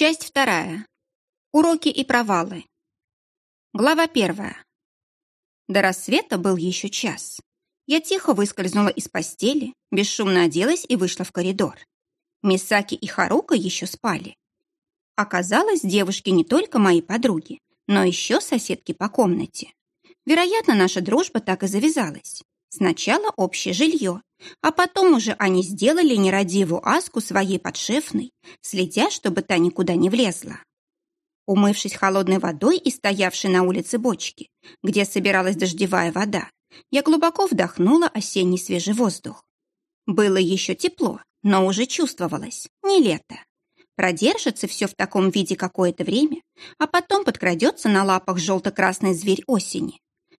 Часть вторая. Уроки и провалы. Глава первая. До рассвета был еще час. Я тихо выскользнула из постели, бесшумно оделась и вышла в коридор. Мисаки и Харука еще спали. Оказалось, девушки не только мои подруги, но еще соседки по комнате. Вероятно, наша дружба так и завязалась. Сначала общее жилье, а потом уже они сделали нерадивую Аску своей подшефной, следя, чтобы та никуда не влезла. Умывшись холодной водой и стоявшей на улице бочки, где собиралась дождевая вода, я глубоко вдохнула осенний свежий воздух. Было еще тепло, но уже чувствовалось, не лето. Продержится все в таком виде какое-то время, а потом подкрадется на лапах желто-красный зверь осени.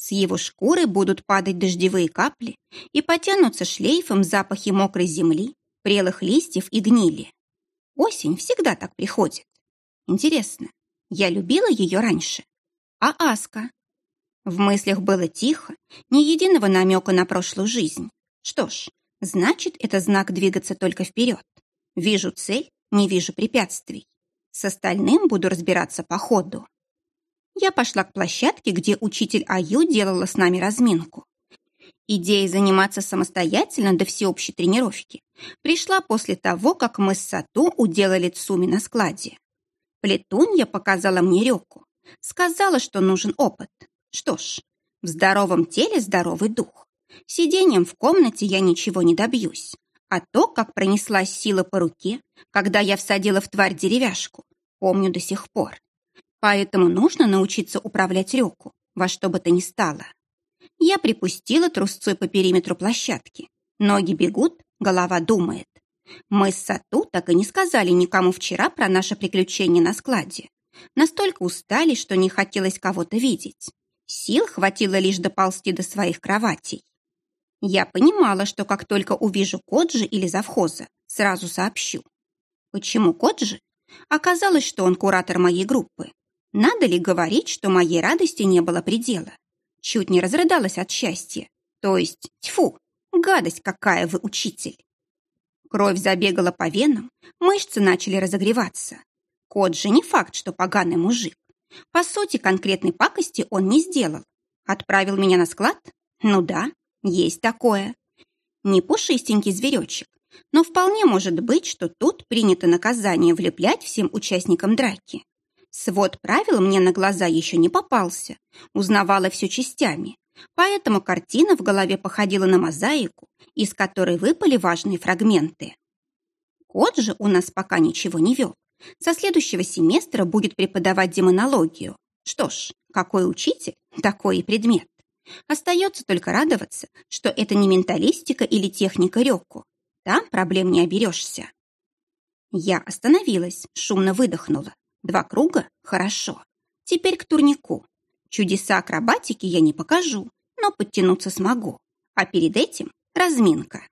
С его шкуры будут падать дождевые капли и потянутся шлейфом запахи мокрой земли, прелых листьев и гнили. Осень всегда так приходит. Интересно, я любила ее раньше. А Аска? В мыслях было тихо, ни единого намека на прошлую жизнь. Что ж, значит, это знак двигаться только вперед. Вижу цель, не вижу препятствий. С остальным буду разбираться по ходу я пошла к площадке, где учитель Аю делала с нами разминку. Идея заниматься самостоятельно до всеобщей тренировки пришла после того, как мы с Сату уделали Цуми на складе. Плетунья показала мне реку. Сказала, что нужен опыт. Что ж, в здоровом теле здоровый дух. Сидением в комнате я ничего не добьюсь. А то, как пронеслась сила по руке, когда я всадила в тварь деревяшку, помню до сих пор. Поэтому нужно научиться управлять реку, во что бы то ни стало. Я припустила трусцой по периметру площадки. Ноги бегут, голова думает. Мы с Сату так и не сказали никому вчера про наше приключение на складе. Настолько устали, что не хотелось кого-то видеть. Сил хватило лишь доползти до своих кроватей. Я понимала, что как только увижу Коджи или завхоза, сразу сообщу. Почему Коджи? Оказалось, что он куратор моей группы. Надо ли говорить, что моей радости не было предела? Чуть не разрыдалась от счастья. То есть, тьфу, гадость какая вы, учитель. Кровь забегала по венам, мышцы начали разогреваться. Кот же не факт, что поганый мужик. По сути, конкретной пакости он не сделал. Отправил меня на склад? Ну да, есть такое. Не пушистенький зверечек, но вполне может быть, что тут принято наказание влеплять всем участникам драки. Свод правил мне на глаза еще не попался. Узнавала все частями. Поэтому картина в голове походила на мозаику, из которой выпали важные фрагменты. Кот же у нас пока ничего не вел. Со следующего семестра будет преподавать демонологию. Что ж, какой учитель, такой и предмет. Остается только радоваться, что это не менталистика или техника Рёку. Там проблем не оберешься. Я остановилась, шумно выдохнула. Два круга? Хорошо. Теперь к турнику. Чудеса акробатики я не покажу, но подтянуться смогу. А перед этим разминка.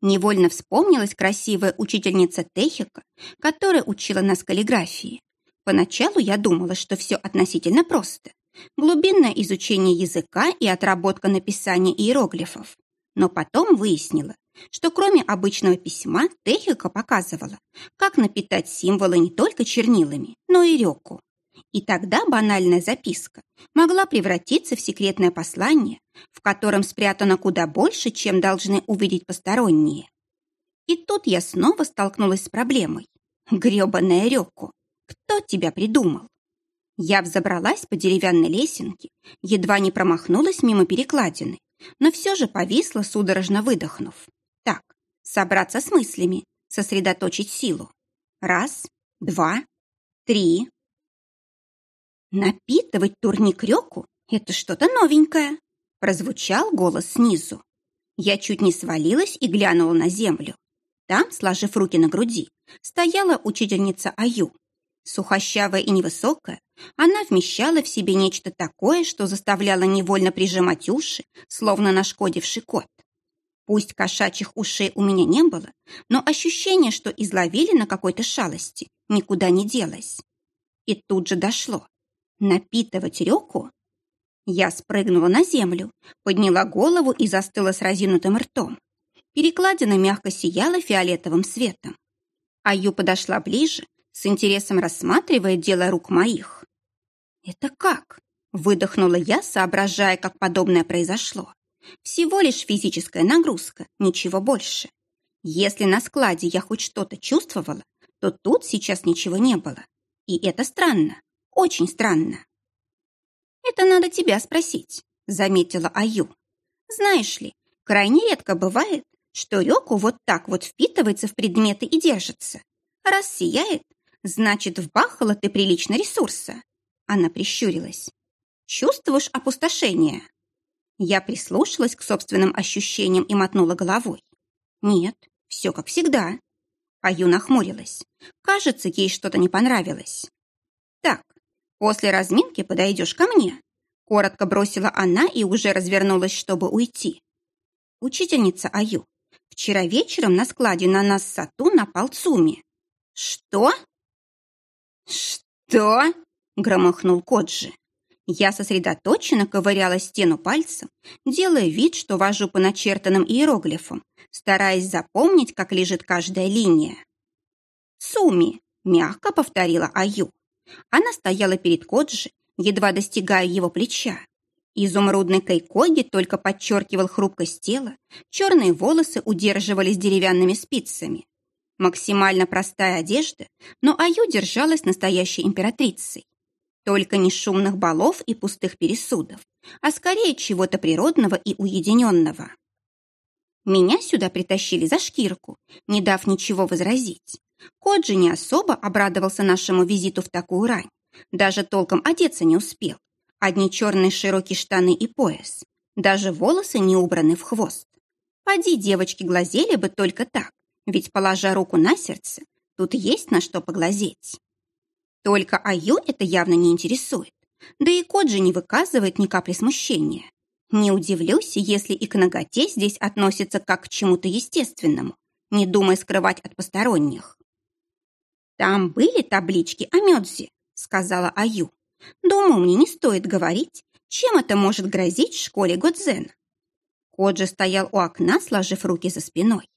Невольно вспомнилась красивая учительница Техика, которая учила нас каллиграфии. Поначалу я думала, что все относительно просто. Глубинное изучение языка и отработка написания иероглифов. Но потом выяснила, что кроме обычного письма Техика показывала, как напитать символы не только чернилами, но и реку. И тогда банальная записка могла превратиться в секретное послание, в котором спрятано куда больше, чем должны увидеть посторонние. И тут я снова столкнулась с проблемой. Грёбаная реку. Кто тебя придумал? Я взобралась по деревянной лесенке, едва не промахнулась мимо перекладины, но все же повисла, судорожно выдохнув. Собраться с мыслями, сосредоточить силу. Раз, два, три. Напитывать турник реку — это что-то новенькое, прозвучал голос снизу. Я чуть не свалилась и глянула на землю. Там, сложив руки на груди, стояла учительница Аю. Сухощавая и невысокая, она вмещала в себе нечто такое, что заставляло невольно прижимать уши, словно нашкодивший кот. Пусть кошачьих ушей у меня не было, но ощущение, что изловили на какой-то шалости, никуда не делось. И тут же дошло. Напитывать реку? Я спрыгнула на землю, подняла голову и застыла с разинутым ртом. Перекладина мягко сияла фиолетовым светом. Аю подошла ближе, с интересом рассматривая дело рук моих. «Это как?» — выдохнула я, соображая, как подобное произошло. «Всего лишь физическая нагрузка, ничего больше. Если на складе я хоть что-то чувствовала, то тут сейчас ничего не было. И это странно, очень странно». «Это надо тебя спросить», — заметила Аю. «Знаешь ли, крайне редко бывает, что Рёку вот так вот впитывается в предметы и держится. Раз сияет, значит, вбахала ты прилично ресурса. Она прищурилась. Чувствуешь опустошение? Я прислушалась к собственным ощущениям и мотнула головой. Нет, все как всегда. Аю нахмурилась. Кажется, ей что-то не понравилось. Так, после разминки подойдешь ко мне. Коротко бросила она и уже развернулась, чтобы уйти. Учительница Аю, вчера вечером на складе на нас Сату напал Цуми. Что? Что? Громыхнул Коджи. Я сосредоточенно ковыряла стену пальцем, делая вид, что вожу по начертанным иероглифам, стараясь запомнить, как лежит каждая линия. «Суми», — мягко повторила Аю. Она стояла перед Коджи, едва достигая его плеча. Изумрудный кайкоги только подчеркивал хрупкость тела, черные волосы удерживались деревянными спицами. Максимально простая одежда, но Аю держалась настоящей императрицей. Только не шумных балов и пустых пересудов, а скорее чего-то природного и уединенного. Меня сюда притащили за шкирку, не дав ничего возразить. Коджи не особо обрадовался нашему визиту в такую рань. Даже толком одеться не успел. Одни черные широкие штаны и пояс. Даже волосы не убраны в хвост. Поди, девочки глазели бы только так, ведь, положа руку на сердце, тут есть на что поглазеть. Только Аю это явно не интересует. Да и Коджи не выказывает ни капли смущения. Не удивлюсь, если и к ноготе здесь относятся как к чему-то естественному, не думая скрывать от посторонних. «Там были таблички о Мёдзе», — сказала Аю. «Думаю, мне не стоит говорить, чем это может грозить в школе Годзена». Коджи стоял у окна, сложив руки за спиной.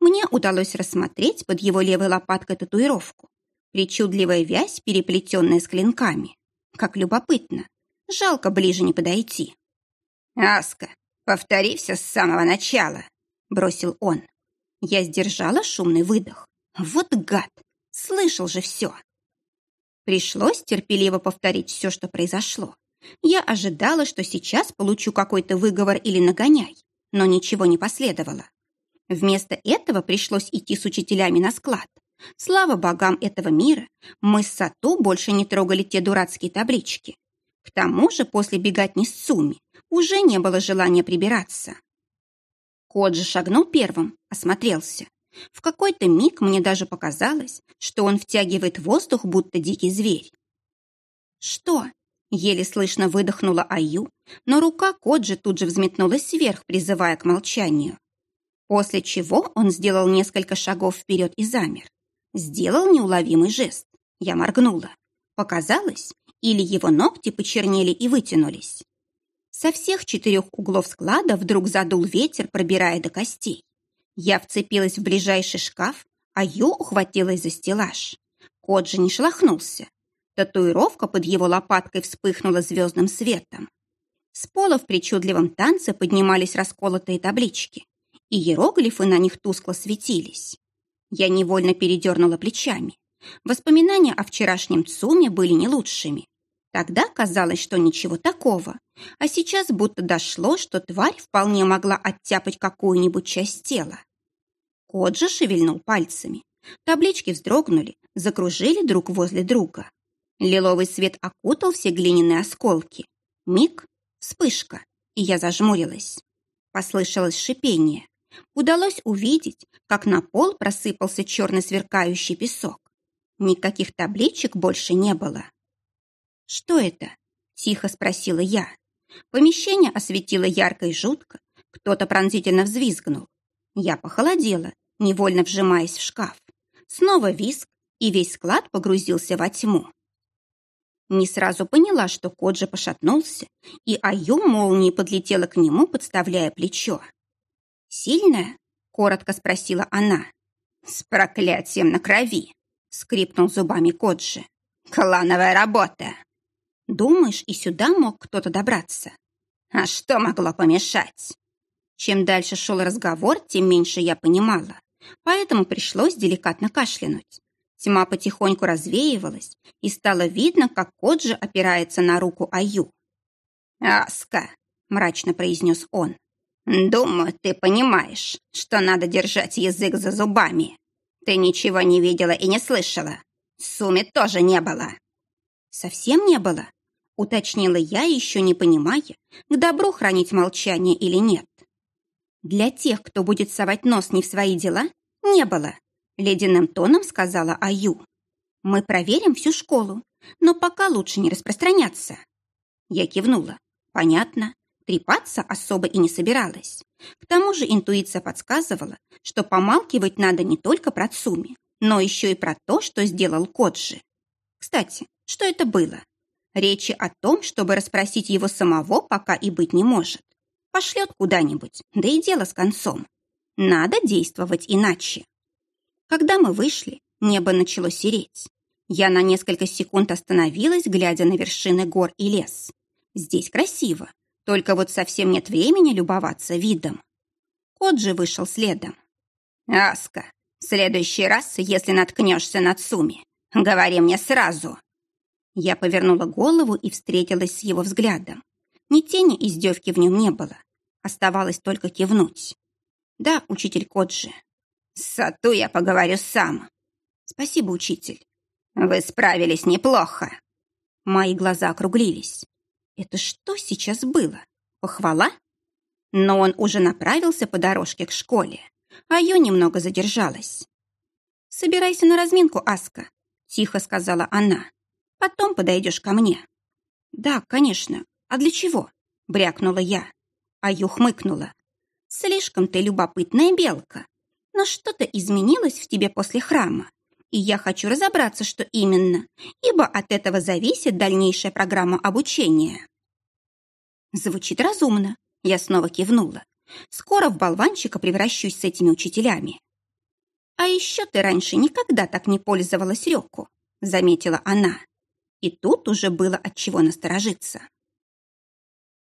Мне удалось рассмотреть под его левой лопаткой татуировку. Причудливая вязь, переплетенная с клинками. Как любопытно. Жалко ближе не подойти. «Аска, повтори все с самого начала», — бросил он. Я сдержала шумный выдох. Вот гад! Слышал же все. Пришлось терпеливо повторить все, что произошло. Я ожидала, что сейчас получу какой-то выговор или нагоняй, но ничего не последовало. Вместо этого пришлось идти с учителями на склад. Слава богам этого мира, мы с Сату больше не трогали те дурацкие таблички. К тому же после бегать не с Цуми уже не было желания прибираться. Коджи шагнул первым, осмотрелся. В какой-то миг мне даже показалось, что он втягивает воздух, будто дикий зверь. «Что?» — еле слышно выдохнула Аю, но рука Коджи тут же взметнулась вверх, призывая к молчанию. После чего он сделал несколько шагов вперед и замер. Сделал неуловимый жест. Я моргнула. Показалось, или его ногти почернели и вытянулись. Со всех четырех углов склада вдруг задул ветер, пробирая до костей. Я вцепилась в ближайший шкаф, а Ю ухватилась за стеллаж. Кот же не шелохнулся. Татуировка под его лопаткой вспыхнула звездным светом. С пола в причудливом танце поднимались расколотые таблички, и иероглифы на них тускло светились. Я невольно передернула плечами. Воспоминания о вчерашнем ЦУМе были не лучшими. Тогда казалось, что ничего такого, а сейчас будто дошло, что тварь вполне могла оттяпать какую-нибудь часть тела. Кот же шевельнул пальцами. Таблички вздрогнули, закружили друг возле друга. Лиловый свет окутал все глиняные осколки. Миг, вспышка, и я зажмурилась. Послышалось шипение удалось увидеть, как на пол просыпался черный сверкающий песок. Никаких табличек больше не было. «Что это?» – тихо спросила я. Помещение осветило ярко и жутко. Кто-то пронзительно взвизгнул. Я похолодела, невольно вжимаясь в шкаф. Снова визг, и весь склад погрузился во тьму. Не сразу поняла, что кот же пошатнулся, и Аю молнией подлетела к нему, подставляя плечо. «Сильная?» — коротко спросила она. «С проклятием на крови!» — скрипнул зубами Коджи. «Клановая работа!» «Думаешь, и сюда мог кто-то добраться?» «А что могло помешать?» Чем дальше шел разговор, тем меньше я понимала, поэтому пришлось деликатно кашлянуть. Тьма потихоньку развеивалась, и стало видно, как Коджи опирается на руку Аю. «Аска!» — мрачно произнес он. «Думаю, ты понимаешь, что надо держать язык за зубами. Ты ничего не видела и не слышала. Суми тоже не было». «Совсем не было?» — уточнила я, еще не понимая, к добру хранить молчание или нет. «Для тех, кто будет совать нос не в свои дела, не было», — ледяным тоном сказала Аю. «Мы проверим всю школу, но пока лучше не распространяться». Я кивнула. «Понятно. Трепаться особо и не собиралась. К тому же интуиция подсказывала, что помалкивать надо не только про Цуми, но еще и про то, что сделал Коджи. Кстати, что это было? Речи о том, чтобы расспросить его самого, пока и быть не может. Пошлет куда-нибудь, да и дело с концом. Надо действовать иначе. Когда мы вышли, небо начало сереть. Я на несколько секунд остановилась, глядя на вершины гор и лес. Здесь красиво, только вот совсем нет времени любоваться видом. Кот же вышел следом. «Аска, в следующий раз, если наткнешься на Цуми, говори мне сразу». Я повернула голову и встретилась с его взглядом. Ни тени издевки в нем не было. Оставалось только кивнуть. «Да, учитель Коджи». «С Сату я поговорю сам». «Спасибо, учитель». «Вы справились неплохо». Мои глаза округлились. Это что сейчас было? Похвала? Но он уже направился по дорожке к школе, а я немного задержалась. «Собирайся на разминку, Аска», — тихо сказала она. «Потом подойдешь ко мне». «Да, конечно. А для чего?» — брякнула я. Аю хмыкнула. «Слишком ты любопытная белка. Но что-то изменилось в тебе после храма, и я хочу разобраться, что именно, ибо от этого зависит дальнейшая программа обучения. Звучит разумно. Я снова кивнула. Скоро в болванчика превращусь с этими учителями. А еще ты раньше никогда так не пользовалась Рёку, заметила она. И тут уже было от чего насторожиться.